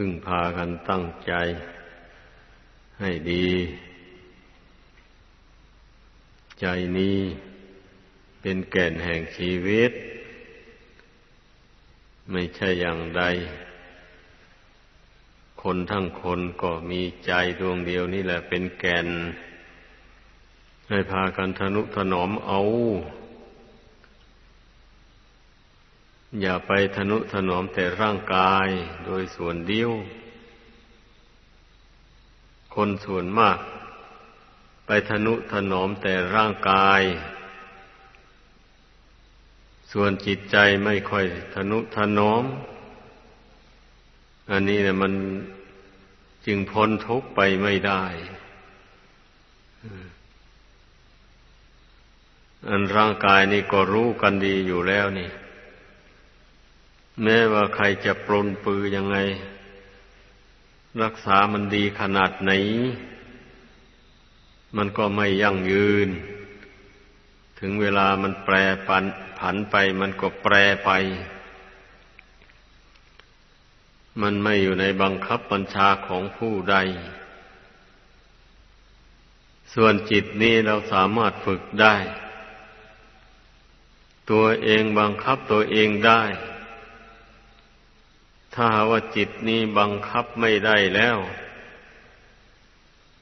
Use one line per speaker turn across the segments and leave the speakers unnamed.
พึ่งพากันตั้งใจ ให้ดี ใจนี้เป็นแก่นแห่งชีวิต ไม่ใช่อย่างใด คนทั้งคนก็มีใจดวงเดียวนี่แหละเป็นแก่น ให้พากันทนุถนอมเอา อย่าไปทนุถนอมแต่ร่างกายโดยส่วนเดียว คนส่วนมาก ไปทนุถนอมแต่ร่างกาย ส่วนจิตใจไม่ค่อยทนุถนอม อันนี้เนี่ยมันจึงพ้นทุกข์ไปไม่ได้อันร่างกายนี่ก็รู้กันดีอยู่แล้วนี่ แม้ว่าใครจะปรนปือยังไง รักษามันดีขนาดไหน มันก็ไม่ยั่งยืน ถึงเวลามันแปรปันผันไปมันก็แปรไป มันไม่อยู่ในบังคับบัญชาของผู้ใด ส่วนจิตนี้เราสามารถฝึกได้ ตัวเองบังคับตัวเองได้ ถ้าว่าจิตนี้บังคับไม่ได้แล้ว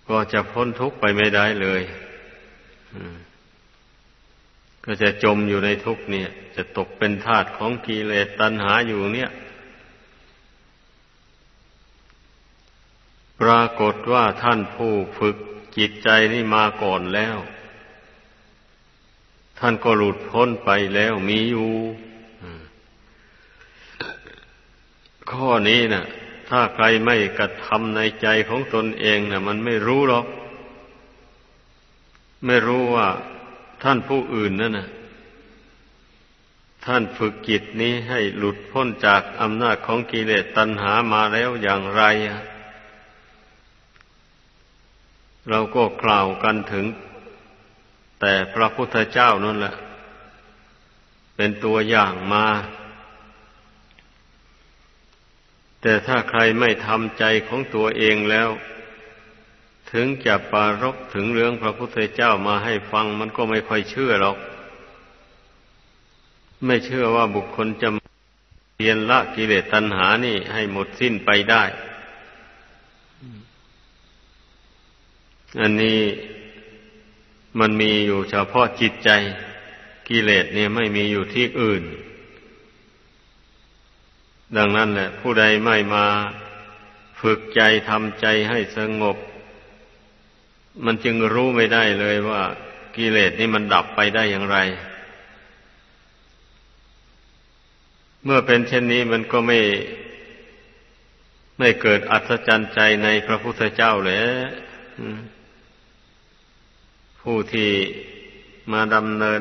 ก็จะพ้นทุกข์ไปไม่ได้เลยก็จะจมอยู่ในทุกข์เนี่ย จะตกเป็นทาสของกิเลสตัณหาอยู่เนี่ย ปรากฏว่าท่านผู้ฝึกจิตใจนี่มาก่อนแล้ว ท่านก็หลุดพ้นไปแล้วมีอยู่ ข้อนี้นะ่ะ ถ้าใครไม่กระทำในใจของตนเองนะ่ะ มันไม่รู้หรอก ไม่รู้ว่าท่านผู้อื่นนั่นนะท่านฝึกจิตนี้ให้หลุดพ้นจากอำนาจของกิเลสตัณหามาแล้วอย่างไร เราก็กล่าวกันถึง แต่พระพุทธเจ้านั่นแหละ เป็นตัวอย่างมา แต่ถ้าใครไม่ทำใจของตัวเองแล้ว ถึงจะปารกถึงเรื่องพระพุทธเจ้ามาให้ฟังมันก็ไม่ค่อยเชื่อหรอก ไม่เชื่อว่าบุคคลจะเรียนละกิเลสตัณหานี่ให้หมดสิ้นไปได้ อันนี้มันมีอยู่เฉพาะจิตใจ กิเลสเนี่ยไม่มีอยู่ที่อื่น ดังนั้นแหละ ผู้ใดไม่มาฝึกใจทำใจให้สงบ มันจึงรู้ไม่ได้เลยว่ากิเลสนี่มันดับไปได้อย่างไร เมื่อเป็นเช่นนี้มันก็ไม่ไม่เกิดอัศจรรย์ใจในพระพุทธเจ้าเลยผู้ที่มาดำเนิน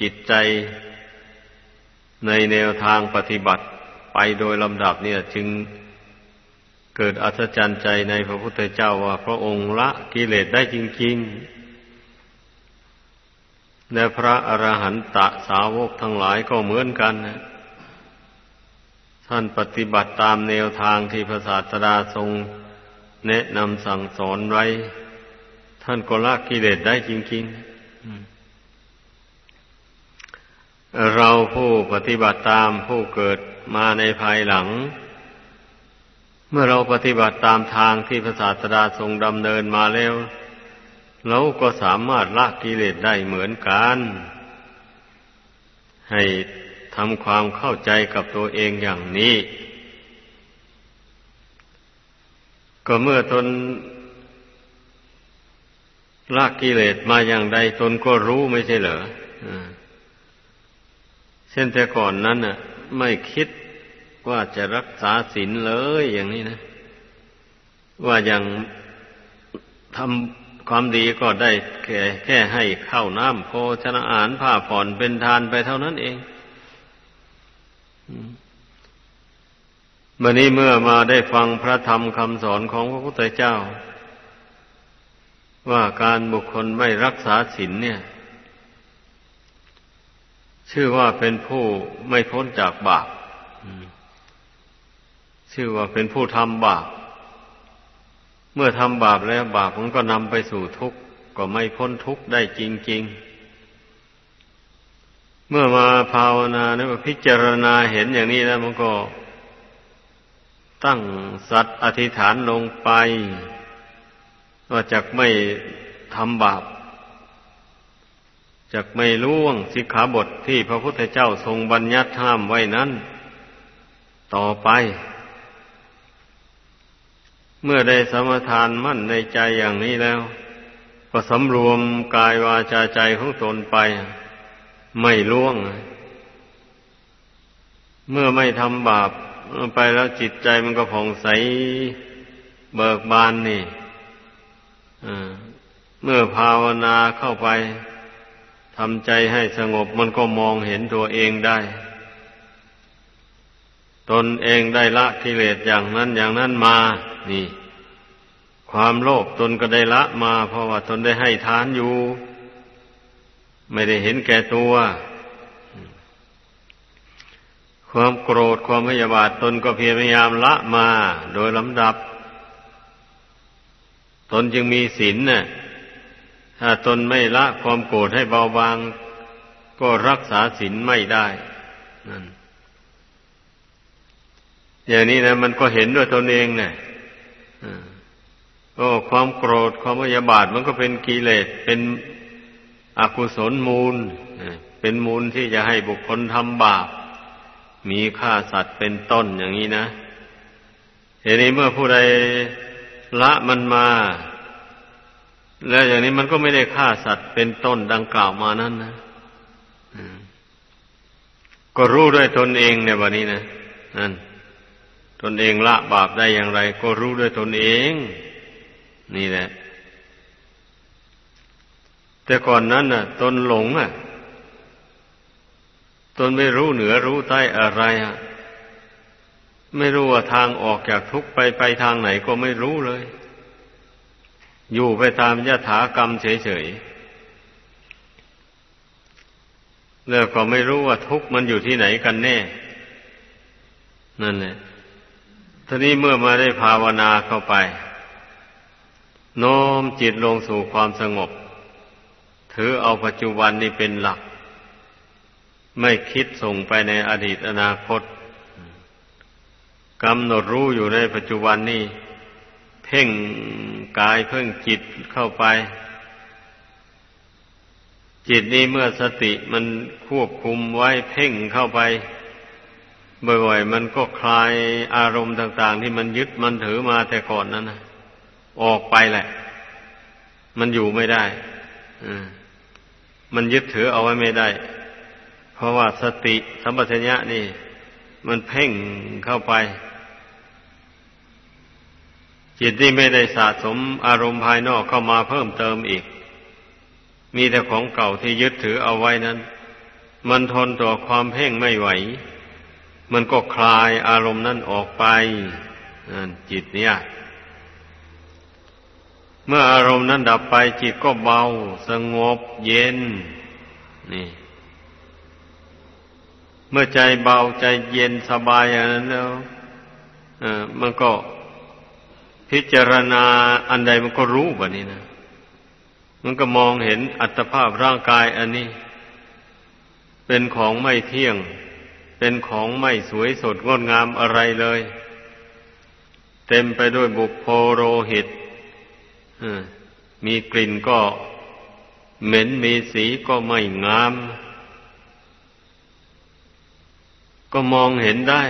จิตใจในแนวทางปฏิบัติ ไปโดยลำดับเนี่ยจึงเกิดอัศจรรย์ใจในพระพุทธเจ้าว่า พระองค์ละกิเลสได้จริงๆ และพระอรหันตะสาวกทั้งหลายก็เหมือนกันนะท่านปฏิบัติตามแนวทางที่พระศาสดาทรง แนะนำสั่งสอนไว้ ท่านก็ละกิเลสได้จริง ๆ เราผู้ปฏิบัติตามผู้เกิดมาในภายหลัง เมื่อเราปฏิบัติตามทางที่พระศาสดาทรงดำเนินมาแล้ว เราก็สามารถละกิเลสได้เหมือนกัน ให้ทำความเข้าใจกับตัวเองอย่างนี้ ก็เมื่อตนละกิเลสมาอย่างใดตนก็รู้ไม่ใช่เหรอ เช่นแต่ก่อนนั้นน่ะ ไม่คิดว่าจะรักษาศีลเลยอย่างนี้นะ ว่าอย่างทำความดีก็ได้แค่แค่ให้ข้าวน้ำโภชนะอาหารผ้าผ่อนเป็นทานไปเท่านั้นเองวันนี้เมื่อมาได้ฟังพระธรรมคำสอนของพระพุทธเจ้า ว่าการบุคคลไม่รักษาศีลเนี่ย ชื่อว่าเป็นผู้ไม่พ้นจากบาปชื่อว่าเป็นผู้ทำบาป เมื่อทำบาปแล้วบาปมันก็นำไปสู่ทุกข์ก็ไม่พ้นทุกข์ได้จริง ๆ เมื่อมาภาวนาเนี่ยพิจารณาเห็นอย่างนี้แล้วมันก็ ตั้งสัตว์อธิษฐานลงไปว่าจะไม่ทำบาป จะไม่ล่วงสิกขาบทที่พระพุทธเจ้าทรงบัญญัติห้ามไว้นั้น ต่อไป เมื่อได้สมทานมั่นในใจอย่างนี้แล้ว ก็สำรวมกายวาจาใจของตนไป ไม่ล่วง เมื่อไม่ทำบาปไปแล้วจิตใจมันก็ผ่องใสเบิกบานนี่เมื่อภาวนาเข้าไป ทำใจให้สงบมันก็มองเห็นตัวเองได้ ตนเองได้ละกิเลสอย่างนั้นอย่างนั้นมา นี่ ความโลภตนก็ได้ละมา เพราะว่าตนได้ให้ทานอยู่ ไม่ได้เห็นแก่ตัว ความโกรธความพยาบาทตนก็พยรพยายามละมา โดยลำดับ ตนจึงมีศีลน่ะ ถ้าตนไม่ละความโกรธให้เบาบาง ก็รักษาศีลไม่ได้นั่นอย่างนี้นะมันก็เห็นด้วยตนเองเนะี่ยโอ้ความโกรธความพยาบาทมันก็เป็นกิเลสเป็นอกุศลมูล เป็นมูลที่จะให้บุคคลทำบาป มีฆ่าสัตว์เป็นต้นอย่างนี้นะเห็นนี้เมื่อผู้ใดละมันมา แล้วอย่างนี้มันก็ไม่ได้ฆ่าสัตว์เป็นต้นดังกล่าวมานั้นนะก็รู้ด้วยตนเองเนี่ยวันนี้นะนั่นตนเองละบาปได้อย่างไร ก็รู้ด้วยตนเอง นี่แหละ แต่ก่อนนั้นน่ะ ตนหลงอะ ตนไม่รู้เหนือรู้ใต้อะไรอะไม่รู้ว่าทางออกจากทุกข์ไปไปทางไหนก็ไม่รู้เลย อยู่ไปตามยถากรรมเฉยๆแล้วก็ไม่รู้ว่าทุกข์มันอยู่ที่ไหนกันแน่ นั่นแหละทีนี้เมื่อมาได้ภาวนาเข้าไป โน้มจิตลงสู่ความสงบ ถือเอาปัจจุบันนี้เป็นหลัก ไม่คิดส่งไปในอดีตอนาคตกำหนดรู้อยู่ในปัจจุบันนี้ เพ่ง กายเพ่งจิตเข้าไป จิตนี้เมื่อสติมันควบคุมไว้เพ่งเข้าไป บ่อยๆมันก็คลายอารมณ์ต่าง ๆ ที่มันยึดมันถือมาแต่ก่อนนั้นนะออกไปแหละ มันอยู่ไม่ได้มันยึดถือเอาไว้ไม่ได้ เพราะว่าสติสัมปชัญญะนี่ มันเพ่งเข้าไป จิตที่ไม่ได้สะสมอารมณ์ภายนอกเข้ามาเพิ่มเติมอีก มีแต่ของเก่าที่ยึดถือเอาไว้นั้น มันทนต่อความเพ่งไม่ไหว มันก็คลายอารมณ์นั้นออกไปจิตเนี่ย เมื่ออารมณ์นั้นดับไป จิตก็เบา สงบเย็น นี่ เมื่อใจเบาใจเย็นสบายอย่างนั้นแล้วมันก็ พิจารณาอันใดมันก็รู้แบบนี้นะ มันก็มองเห็นอัตภาพร่างกายอันนี้ เป็นของไม่เที่ยง เป็นของไม่สวยสดงดงามอะไรเลย เต็มไปด้วยบุกโพโรหิตมีกลิ่นก็เหม็นมีสีก็ไม่งาม ก็มองเห็นได้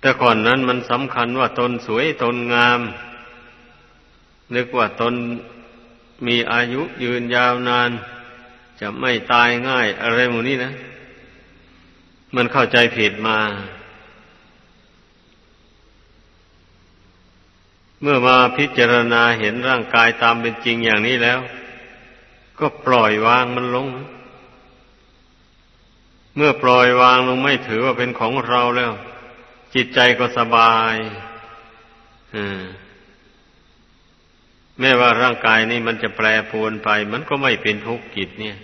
แต่ก่อนนั้นมันสำคัญว่าตนสวยตนงาม นึกว่าตนมีอายุยืนยาวนาน จะไม่ตายง่ายอะไรหมดนี้นะ มันเข้าใจผิดมา เมื่อมาพิจารณาเห็นร่างกายตามเป็นจริงอย่างนี้แล้ว ก็ปล่อยวางมันลง เมื่อปล่อยวางลงไม่ถือว่าเป็นของเราแล้ว จิตใจก็สบายแม้ว่าร่างกายนี้มันจะแปรปรวนไป มันก็ไม่เป็นทุกข์จิตเนี่ย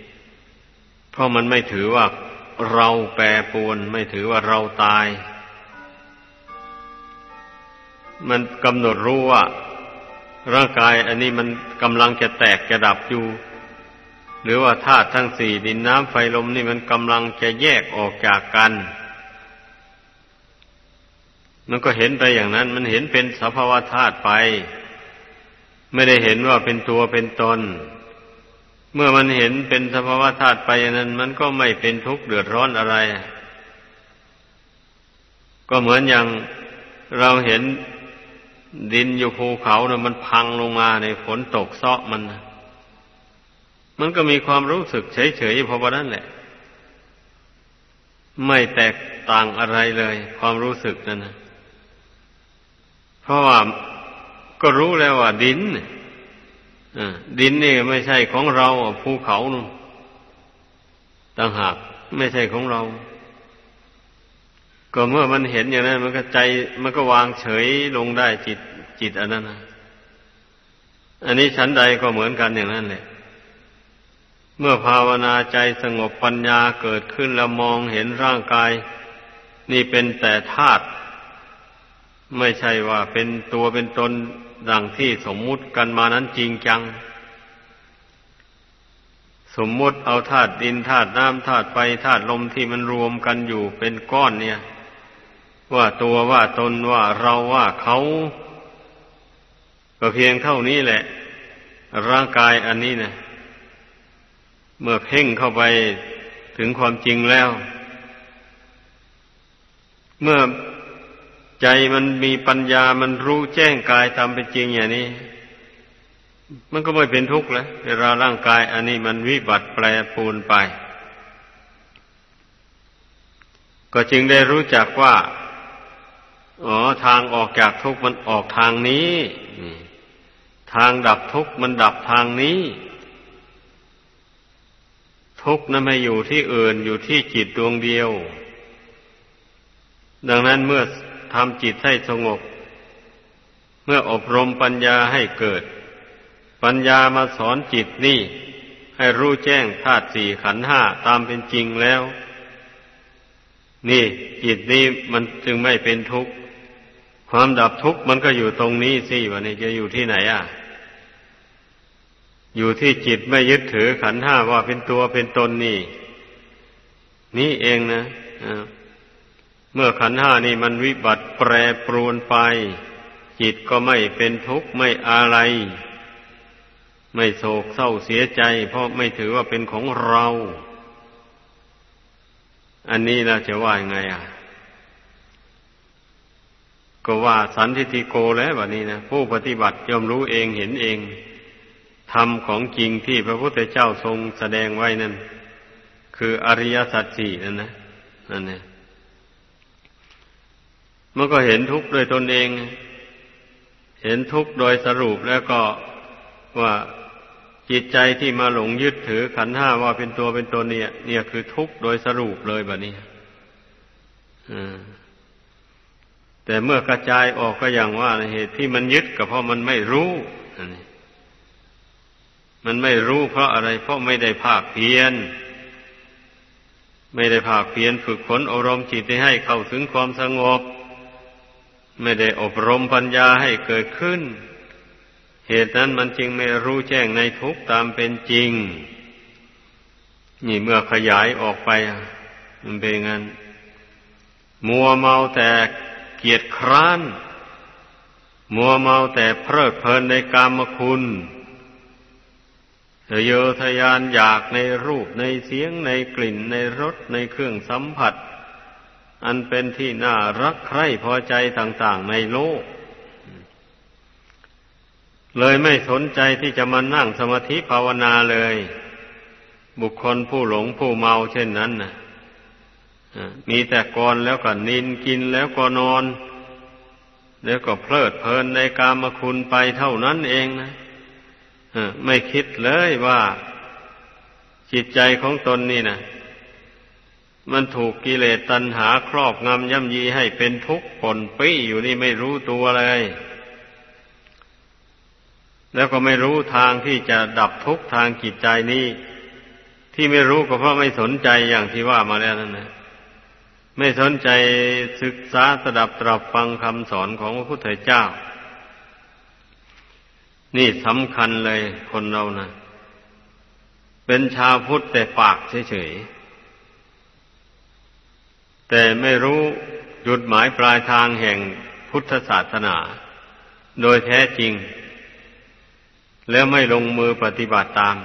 เพราะมันไม่ถือว่าเราแปรปวน ไม่ถือว่าเราตาย มันกำหนดรู้ว่า ร่างกายอันนี้มันกำลังจะแตกจะดับอยู่ หรือว่าธาตุทั้งสี่ดินน้ำไฟลมนี่มันกำลังจะแยกออกจากกัน มันก็เห็นไปอย่างนั้น มันเห็นเป็นสภาวะธาตุไป ไม่ได้เห็นว่าเป็นตัวเป็นตน เมื่อมันเห็นเป็นสภาวะธาตุไปนั้น มันก็ไม่เป็นทุกข์เดือดร้อนอะไร ก็เหมือนอย่างเราเห็นดินอยู่ภูเขาเนะมันพังลงมาในฝนตกเซาะมัน มันก็มีความรู้สึกเฉยๆพอประนั้นแหละ ไม่แตกต่างอะไรเลย ความรู้สึกนั่นนะ เพราะว่าก็รู้แล้วว่าดินเนี่ยดินนี่ไม่ใช่ของเราภูเขานู่นต่างหากไม่ใช่ของเรา ก็เมื่อมันเห็นอย่างนั้น มันก็ใจ มันก็วางเฉยลงได้จิตจิตอันนั้นนะอันนี้ชั้นใดก็เหมือนกันอย่างนั้นแหละ เมื่อภาวนาใจสงบปัญญาเกิดขึ้นแล้วมองเห็นร่างกาย นี่เป็นแต่ธาตุ ไม่ใช่ว่าเป็นตัวเป็นตนดังที่สมมุติกันมานั้นจริงจัง สมมุติเอาธาตุดินธาตุน้ำธาตุไฟธาตุลมที่มันรวมกันอยู่เป็นก้อนเนี่ย ว่าตัวว่าตนว่าเราว่าเขา ก็เพียงเท่านี้แหละ ร่างกายอันนี้นะเมื่อเพ่งเข้าไปถึงความจริงแล้ว เมื่อ ใจมันมีปัญญามันรู้แจ้งกายตามเป็นจริงอย่างนี้ มันก็ไม่เป็นทุกข์แล้วเวลาร่างกาย อันนี้มันวิบัติแปรปูนไป ก็จึงได้รู้จักว่า อ๋อทางออกจากทุกข์มันออกทางนี้ทางดับทุกข์มันดับทางนี้ ทุกข์นั้นไม่อยู่ที่อื่นอยู่ที่จิตดวงเดียว ดังนั้นเมื่อ ทำจิตให้สงบ เมื่ออบรมปัญญาให้เกิด ปัญญามาสอนจิตนี่ ให้รู้แจ้งธาตุสี่ขันห้าตามเป็นจริงแล้ว นี่จิตนี้มันจึงไม่เป็นทุกข์ ความดับทุกข์มันก็อยู่ตรงนี้สิวันนี้จะอยู่ที่ไหนอะ อยู่ที่จิตไม่ยึดถือขันห้าว่าเป็นตัวเป็นตนนี่ นี่เองนะอ่า เมื่อขันห้านี่มันวิบัติแปรปรวนไป จิตก็ไม่เป็นทุกข์ไม่อะไร ไม่โศกเศร้าเสียใจ เพราะไม่ถือว่าเป็นของเรา อันนี้เราจะว่ายังไงอะ ก็ว่าสันทิติโกแล้วแบบนี้นะผู้ปฏิบัติย่อมรู้เองเห็นเองธรรมของจริงที่พระพุทธเจ้าทรงแสดงไว้นั่น คืออริยสัจสี่นั่นนะนั่นเนี่ย มันก็เห็นทุกข์โดยตนเอง เห็นทุกข์โดยสรุปแล้วก็ว่าจิตใจที่มาหลงยึดถือขันห้าว่าเป็นตัวเป็นตนเนี่ย เนี่ยคือทุกข์โดยสรุปเลยแบบนี้แต่เมื่อกระจายออกก็อย่างว่าเหตุที่มันยึดก็เพราะมันไม่รู้มันไม่รู้เพราะอะไร เพราะไม่ได้ภาคเพียน ไม่ได้ภาคเพียนฝึกฝนอารมณ์จิตให้เข้าถึงความสงบ ไม่ได้อบรมปัญญาให้เกิดขึ้น เหตุนั้นมันจึงไม่รู้แจ้งในทุกตามเป็นจริง นี่เมื่อขยายออกไป มันเป็นงั้น มัวเมาแต่เกียรติคร้าน มัวเมาแต่เพลิดเพลินในกามคุณเยอทยานอยากในรูปในเสียงในกลิ่นในรสในเครื่องสัมผัส อันเป็นที่น่ารักใคร่พอใจต่างๆในโลก เลยไม่สนใจที่จะมานั่งสมาธิภาวนาเลย บุคคลผู้หลงผู้เมาเช่นนั้นนะมีแต่กรแล้วก็นินกินแล้วก็นอน แล้วก็เพลิดเพลินในกามคุณไปเท่านั้นเองนะไม่คิดเลยว่าจิตใจของตนนี่นะ มันถูกกิเลสตัณหาครอบงำย่ำยีให้เป็นทุกข์ปนปี้อยู่นี่ไม่รู้ตัวเลย แล้วก็ไม่รู้ทางที่จะดับทุกข์ทางจิตใจนี้ ที่ไม่รู้ก็เพราะไม่สนใจอย่างที่ว่ามาแล้วนั่นนะไม่สนใจศึกษาสดับตรับฟังคำสอนของพระพุทธเจ้า นี่สำคัญเลยคนเรานะเป็นชาวพุทธแต่ปากเฉยๆ แต่ไม่รู้จุดหมายปลายทางแห่งพุทธศาสนา โดยแท้จริง แล้วไม่ลงมือปฏิบัติตาม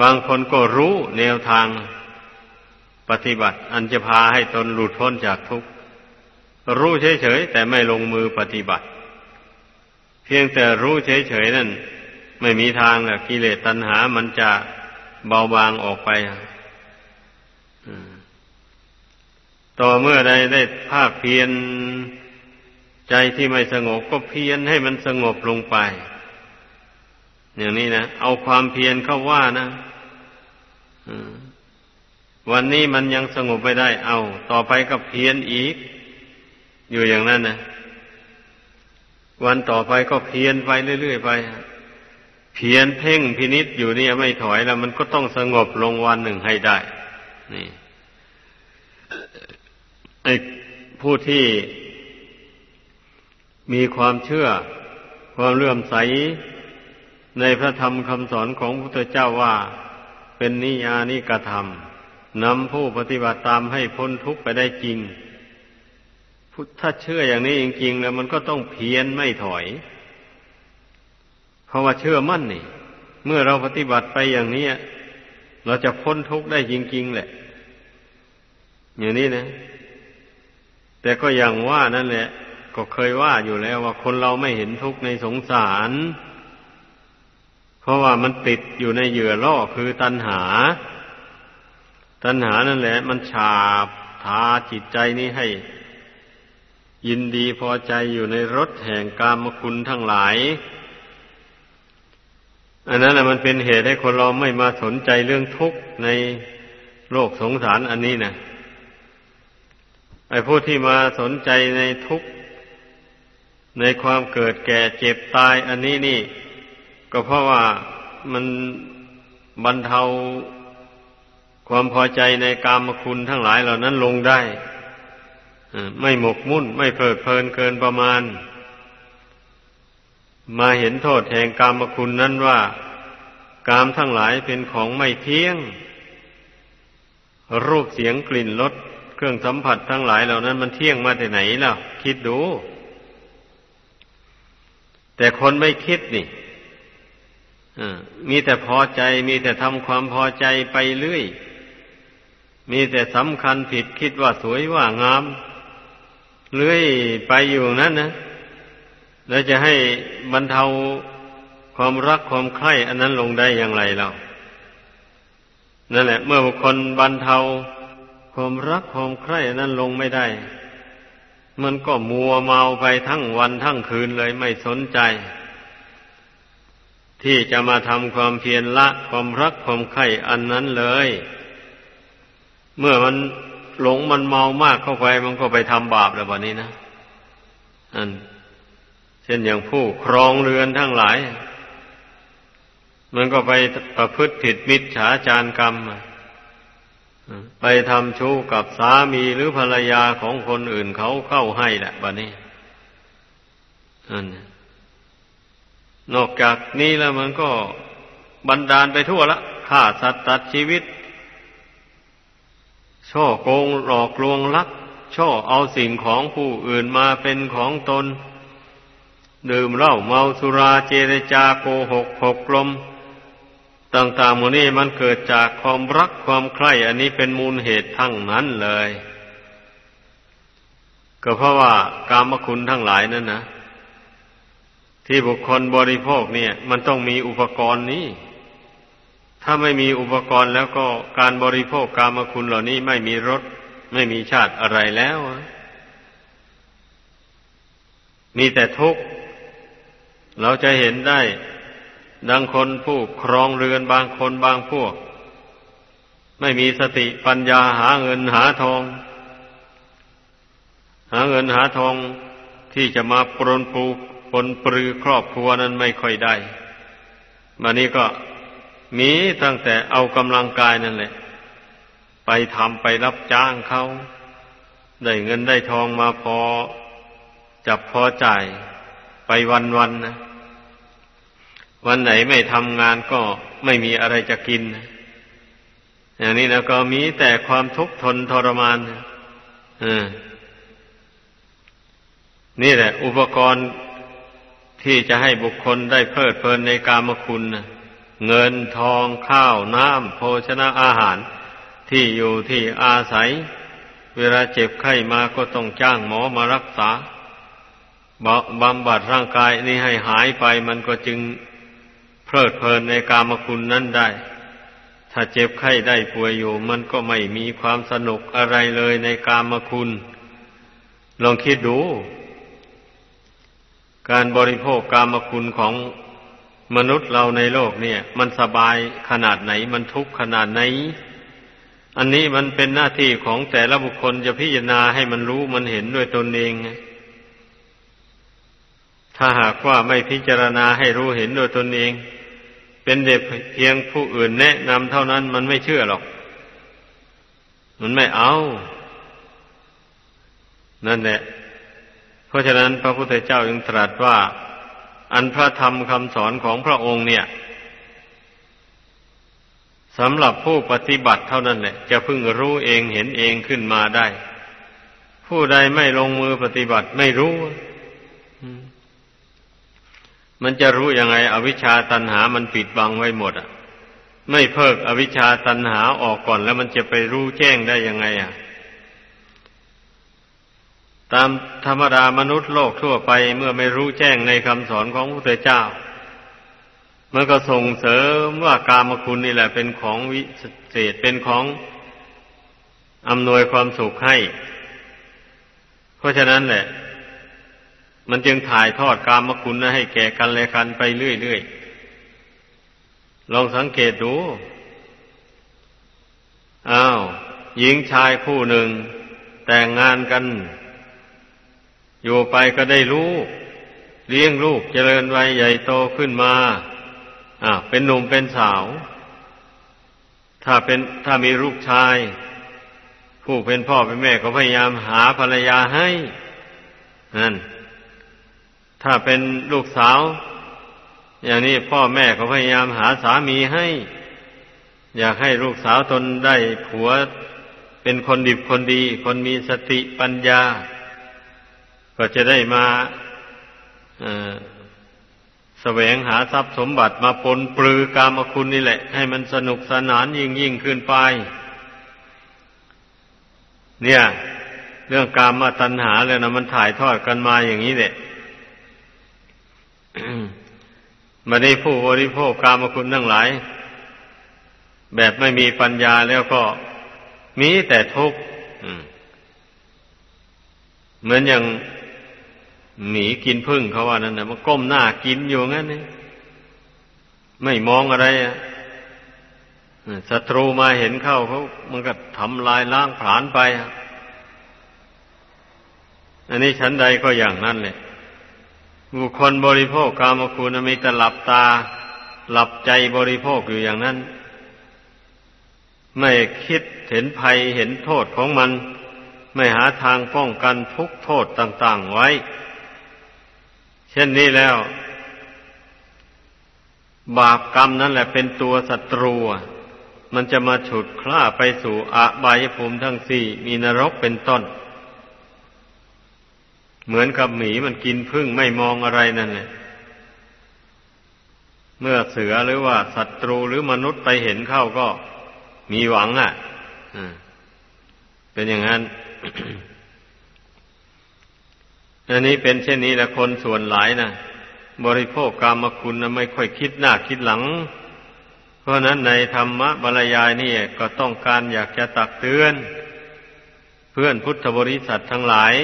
บางคนก็รู้แนวทางปฏิบัติ อันจะพาให้ตนหลุดพ้นจากทุกข์รู้เฉยๆแต่ไม่ลงมือปฏิบัติ เพียงแต่รู้เฉยๆนั่น ไม่มีทางกิเลสตัณหามันจะเบาบางออกไป ต่อเมื่อใดได้ภาคเพียรใจที่ไม่สงบก็เพียรให้มันสงบลงไป อย่างนี้นะเอาความเพียรเข้าว่านะวันนี้มันยังสงบไม่ได้ เอา ต่อไปก็เพียรอีก อยู่อย่างนั้นนะวันต่อไปก็เพียรไปเรื่อยๆไปเพียรเพ่งพินิษอยู่เนี่ยไม่ถอยแล้ว มันก็ต้องสงบลงวันหนึ่งให้ได้ นี่ ผู้ที่มีความเชื่อ ความเลื่อมใสในพระธรรมคำสอนของพระพุทธเจ้าว่า เป็นนิยานิกระทำนำผู้ปฏิบัติตามให้พ้นทุกข์ไปได้จริงถ้าเชื่ออย่างนี้จริงๆแล้วมันก็ต้องเพียรไม่ถอย เพราะว่าเชื่อมั่นนี่ เมื่อเราปฏิบัติไปอย่างนี้เราจะพ้นทุกข์ได้จริง ๆ แหละ อย่างนี้นะ แต่ก็อย่างว่านั่นแหละ ก็เคยว่าอยู่แล้วว่าคนเราไม่เห็นทุกข์ในสงสาร เพราะว่ามันติดอยู่ในเหยื่อล่อคือตัณหา ตัณหานั่นแหละ มันฉาบทาจิตใจนี้ให้ ยินดีพอใจอยู่ในรถแห่งกามคุณทั้งหลาย อันนั้นแหละมันเป็นเหตุให้คนเราไม่มาสนใจเรื่องทุกข์ในโลกสงสารอันนี้นะ ไอ้ผู้ที่มาสนใจในทุกข์ ในความเกิดแก่เจ็บตายอันนี้นี่ ก็เพราะว่ามันบรรเทาความพอใจในกามคุณทั้งหลายเหล่านั้นลงได้ไม่หมกมุ่น ไม่เพลิดเพลินเกินประมาณ มาเห็นโทษแห่งกามคุณนั้นว่ากามทั้งหลายเป็นของไม่เที่ยง รูปเสียงกลิ่นรส เครื่องสัมผัสทั้งหลายเหล่านั้นมันเที่ยงมาแต่ไหนล่ะ คิดดู แต่คนไม่คิดนี่มีแต่พอใจ มีแต่ทำความพอใจไปเรื่อย มีแต่สำคัญผิดคิดว่าสวยว่างาม เรื่อยไปอยู่นั้นนะแล้วจะให้บรรเทาความรักความใคร่อันนั้นลงได้อย่างไรเรา นั่นแหละ เมื่อบุคคลบรรเทา ความรักความใคร่นั้นลงไม่ได้ มันก็มัวเมาไปทั้งวันทั้งคืนเลยไม่สนใจ ที่จะมาทำความเพียรละความรักความใคร่อันนั้นเลย เมื่อมันหลงมันเมามากเข้าไป มันก็ไปทำบาปแล้วแบบนี้นะอันเช่นอย่างผู้ครองเรือนทั้งหลาย มันก็ไปประพฤติผิดมิจฉาจารกรรม ไปทำชู้กับสามีหรือภรรยาของคนอื่นเขาเข้าให้แหละบัดนี้นั่นนอกจากนี้แล้วมันก็บันดาลไปทั่วละฆ่าสัตว์ตัดชีวิต ช่อโกงหลอกลวงลัก ช่อเอาสิ่งของผู้อื่นมาเป็นของตน ดื่มเหล้าเมาสุราเจรจาโกหกหกลม ต่างๆหมดนี้มันเกิดจากความรักความใคร่อันนี้เป็นมูลเหตุทั้งนั้นเลย ก็เพราะว่ากามคุณทั้งหลายนั่นนะที่บุคคลบริโภคเนี่ย มันต้องมีอุปกรณ์นี้ ถ้าไม่มีอุปกรณ์แล้วก็การบริโภคกามคุณเหล่านี้ไม่มีรสไม่มีชาติอะไรแล้ว มีแต่ทุกข์เราจะเห็นได้ ดังคนผู้ครองเรือนบางคนบางพวก ไม่มีสติปัญญาหาเงินหาทอง หาเงินหาทองที่จะมาปรนปูปนปรือครอบครัวนั้นไม่ค่อยได้มานี้ก็มีตั้งแต่เอากำลังกายนั่นแหละ ไปทำไปรับจ้างเขา ได้เงินได้ทองมาพอ จับพอจ่ายไปวันวันนะ วันไหนไม่ทำงานก็ไม่มีอะไรจะกิน อย่างนี้นะก็มีแต่ความทุกข์ทนทรมานนี่แหละ อุปกรณ์ที่จะให้บุคคลได้เพลิดเพลินในกามคุณเงินทองข้าวน้ำโภชนะอาหาร ที่อยู่ที่อาศัย เวลาเจ็บไข้มาก็ต้องจ้างหมอมารักษาบำบัดร่างกายนี้ให้หายไปมันก็จึง เพลิดเพลินในกามคุณนั้นได้ ถ้าเจ็บไข้ได้ป่วยอยู่ มันก็ไม่มีความสนุกอะไรเลยในกามคุณ ลองคิดดู การบริโภคกามคุณของมนุษย์เราในโลกเนี่ย มันสบายขนาดไหน มันทุกข์ขนาดไหน อันนี้มันเป็นหน้าที่ของแต่ละบุคคลจะพิจารณาให้มันรู้มันเห็นด้วยตนเองถ้าหากว่าไม่พิจารณาให้รู้เห็นด้วยตนเอง เป็นเด็กเพียงผู้อื่นแนะนำเท่านั้นมันไม่เชื่อหรอก มันไม่เอา นั่นแหละ เพราะฉะนั้นพระพุทธเจ้าจึงตรัสว่า อันพระธรรมคำสอนของพระองค์เนี่ยสำหรับผู้ปฏิบัติเท่านั้นแหละ จะพึงรู้เองเห็นเองขึ้นมาได้ ผู้ใดไม่ลงมือปฏิบัติไม่รู้ มันจะรู้ยังไง อวิชชาตันหามันปิดบังไว้หมดอะ ไม่เพิกอวิชชาตันหาออกก่อนแล้วมันจะไปรู้แจ้งได้ยังไงอะ ตามธรรมดามนุษย์โลกทั่วไปเมื่อไม่รู้แจ้งในคำสอนของพระพุทธเจ้า มันก็ส่งเสริมว่ากามคุณนี่แหละ เป็นของวิเศษเป็นของอำนวยความสุขให้ เพราะฉะนั้นแหละ มันจึงถ่ายทอดกามคุณนะให้แก่กันและกันไปเรื่อยๆ ลองสังเกตดู อ้าว หญิงชายคู่หนึ่ง แต่งงานกัน อยู่ไปก็ได้รู้เลี้ยงลูกเจริญวัยใหญ่โตขึ้นมาอ่าเป็นหนุ่มเป็นสาว ถ้าเป็นถ้ามีลูกชาย ผู้เป็นพ่อเป็นแม่ก็พยายามหาภรรยาให้นั่น ถ้าเป็นลูกสาว อย่างนี้พ่อแม่ก็พยายามหาสามีให้ อยากให้ลูกสาวตนได้ผัวเป็นคนดีคนดี คนมีสติปัญญา ก็จะได้มาแสวงหาทรัพย์สมบัติมาปนปลือกามคุณนี่แหละ ให้มันสนุกสนานยิ่งยิ่งขึ้นไป เนี่ย เรื่องกามมาตัณหาเลยนะมันถ่ายทอดกันมาอย่างนี้แหละ มาได้ผู้บริโภคกามคุณทั้งหลาย แบบไม่มีปัญญาแล้วก็มีแต่ทุกข์เหมือนอย่างหมีกินพึ่งเขาว่านั่นนะมันก้มหน้ากินอยู่งั้นนี่ไม่มองอะไรอะศัตรูมาเห็นเข้าเขามันก็ทำลายล้างผลาญไปอันนี้ชั้นใดก็อย่างนั้นเลย บุคคลบริโภคกามคุณมีแต่หลับตา หลับใจบริโภคอยู่อย่างนั้น ไม่คิดเห็นภัยเห็นโทษของมัน ไม่หาทางป้องกันทุกโทษต่าง ๆไว้ เช่นนี้แล้ว บาปกรรมนั่นแหละเป็นตัวศัตรู มันจะมาฉุดคล้าไปสู่อบายภูมิทั้งสี่มีนรกเป็นต้น เหมือนกับหมีมันกินพึ่งไม่มองอะไรนั่นแหละเมื่อเสือหรือว่าศัตรูหรือมนุษย์ไปเห็นเข้าก็มีหวังอะเป็นอย่างนั้น อันนี้เป็นเช่นนี้แหละคนส่วนหลายนะบริโภคกรรมคุณนะไม่ค่อยคิดหน้าคิดหลัง เพราะนั้นในธรรมบรรยายนี่ก็ต้องการอยากจะตักเตือน เพื่อนพุทธบริษัททั้งหลาย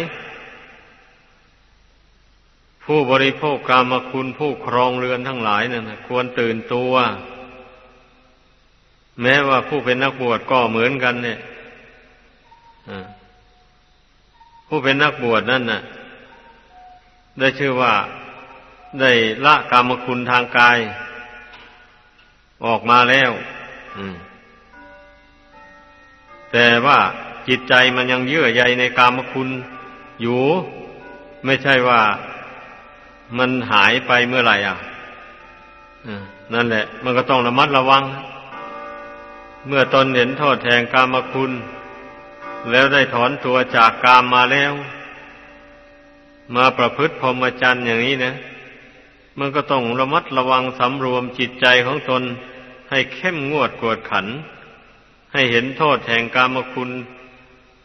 ผู้บริโภคกรรมคุณผู้ครองเรือนทั้งหลายนะ่ะควรตื่นตัว แม้ว่าผู้เป็นนักบวชก็เหมือนกัน เนี่ยผู้เป็นนักบวชนั่นน่ะ ได้ชื่อว่าได้ละกรรมคุณทางกาย ออกมาแล้วแต่ว่าจิตใจมันยังเยื่อใยในกามคุณอยู่ ไม่ใช่ว่า มันหายไปเมื่อไหร่อะนั่นแหละ มันก็ต้องระมัดระวัง เมื่อตนเห็นโทษแห่งกามคุณ แล้วได้ถอนตัวจากกามมาแล้ว มาประพฤติพรหมจรรย์อย่างนี้นะ มันก็ต้องระมัดระวังสำรวมจิตใจของตนให้เข้มงวดกวดขัน ให้เห็นโทษแห่งกามคุณ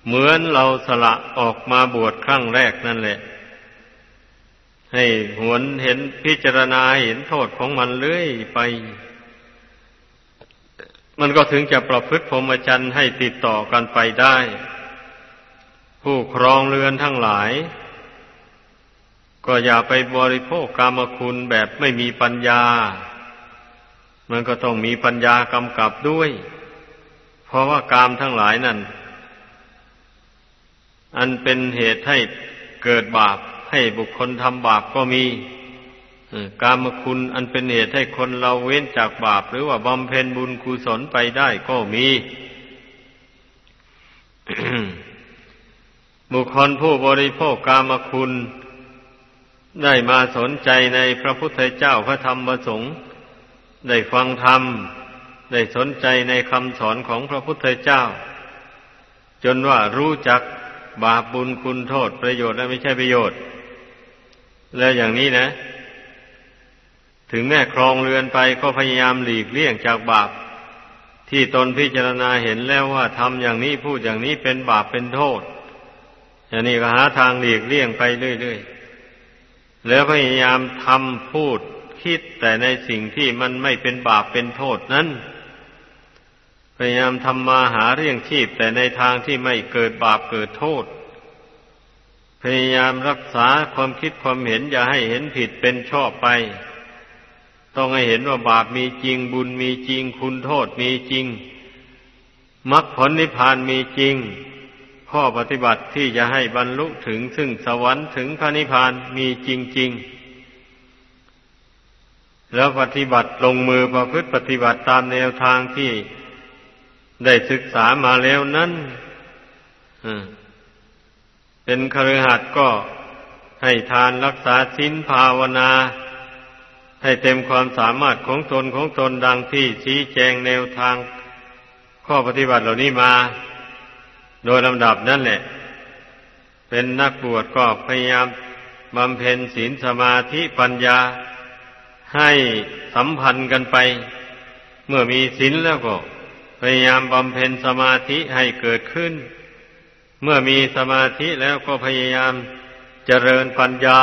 เหมือนเราสละออกมาบวชครั้งแรกนั่นแหละ ให้หวนเห็นพิจารณาเห็นโทษของมันเรื่อยไป มันก็ถึงจะประพฤติพรหมจรรย์ให้ติดต่อกันไปได้ ผู้ครองเรือนทั้งหลาย ก็อย่าไปบริโภคกรรมคุณแบบไม่มีปัญญา มันก็ต้องมีปัญญากำกับด้วย เพราะว่ากามทั้งหลายนั่น อันเป็นเหตุให้เกิดบาป ให้บุคคลทำบาปก็มีกามคุณอันเป็นเหตุให้คนเราเว้นจากบาป หรือว่าบำเพ็ญบุญกุศลไปได้ก็มี บุคคลผู้บริโภคกามคุณ ได้มาสนใจในพระพุทธเจ้าพระธรรมประสงค์ได้ฟังธรรม ได้สนใจในคำสอนของพระพุทธเจ้า จนว่ารู้จักบาปบุญคุณโทษประโยชน์และไม่ใช่ประโยชน์ แล้วอย่างนี้นะ ถึงแม่ครองเรือนไปก็พยายามหลีกเลี่ยงจากบาป ที่ตนพิจารณาเห็นแล้วว่าทำอย่างนี้พูดอย่างนี้เป็นบาปเป็นโทษอย่างนี้ก็หาทางหลีกเลี่ยงไปเรื่อยๆแล้วพยายามทำพูดคิดแต่ในสิ่งที่มันไม่เป็นบาปเป็นโทษนั้น พยายามทำมาหาเรื่องชีพแต่ในทางที่ไม่เกิดบาปเกิดโทษ พยายามรักษาความคิดความเห็นอย่าให้เห็นผิดเป็นชอบไป ต้องให้เห็นว่าบาปมีจริงบุญมีจริง คุณโทษมีจริงมรรคผลนิพพานมีจริง ข้อปฏิบัติที่จะให้บรรลุถึงซึ่งสวรรค์ถึงพระนิพพานมีจริงๆแล้วปฏิบัติลงมือประพฤติปฏิบัติตามแนวทางที่ได้ศึกษามาแล้วนั้น เป็นคฤหัสถ์ก็ให้ทานรักษาศีลภาวนา ให้เต็มความสามารถของตนของตนดังที่ชี้แจงแนวทาง ข้อปฏิบัติเหล่านี้มา โดยลำดับนั่นแหละ เป็นนักบวชก็พยายามบำเพ็ญศีลสมาธิปัญญาให้สัมพันธ์กันไป เมื่อมีศีลแล้วก็ พยายามบำเพ็ญสมาธิให้เกิดขึ้น เมื่อมีสมาธิแล้วก็พยายามเจริญปัญญา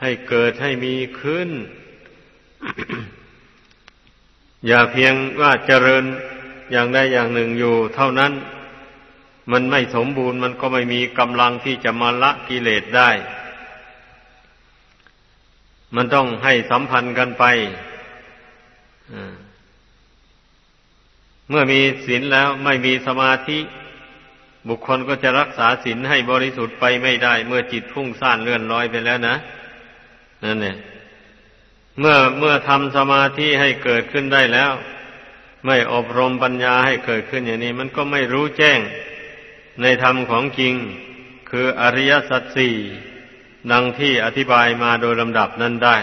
ให้เกิดให้มีขึ้น อย่าเพียงว่าเจริญอย่างใดอย่างหนึ่งอยู่ เท่านั้น มันไม่สมบูรณ์มันก็ไม่มีกำลังที่จะมาละกิเลสได้ มันต้องให้สัมพันธ์กันไปเมื่อมีศีลแล้วไม่มีสมาธิ บุคคลก็จะรักษาศีลให้บริสุทธิ์ไปไม่ได้ เมื่อจิตพุ่งซ่านเลื่อนลอยไปแล้วนะนั่นเนี่ยเมื่อเมื่อทำสมาธิให้เกิดขึ้นได้แล้ว ไม่อบรมปัญญาให้เกิดขึ้นอย่างนี้ มันก็ไม่รู้แจ้งในธรรมของจริง คืออริยสัจสี่ดังที่อธิบายมาโดยลำดับนั้นได้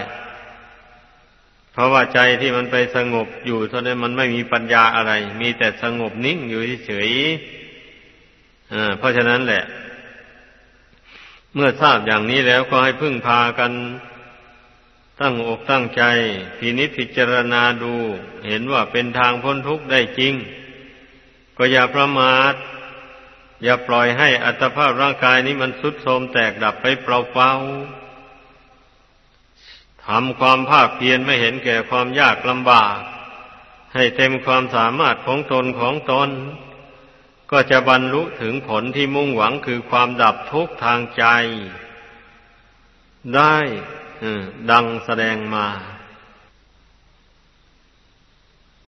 เพราะว่าใจที่มันไปสงบอยู่เท่านั้นมันไม่มีปัญญาอะไร มีแต่สงบนิ่งอยู่เฉย เพราะฉะนั้นแหละ เมื่อทราบอย่างนี้แล้วก็ให้พึ่งพากันตั้งอกตั้งใจพินิจพิจารณาดู เห็นว่าเป็นทางพ้นทุกข์ได้จริง ก็อย่าประมาท อย่าปล่อยให้อัตภาพร่างกายนี้มันสุดโทมแตกดับไปเปล่าๆทำความภาคเพียรไม่เห็นแก่ความยากลำบาก ให้เต็มความสามารถของตนของตน ก็จะบรรลุถึงผลที่มุ่งหวังคือความดับทุกข์ทางใจ ได้ดังแสดงมา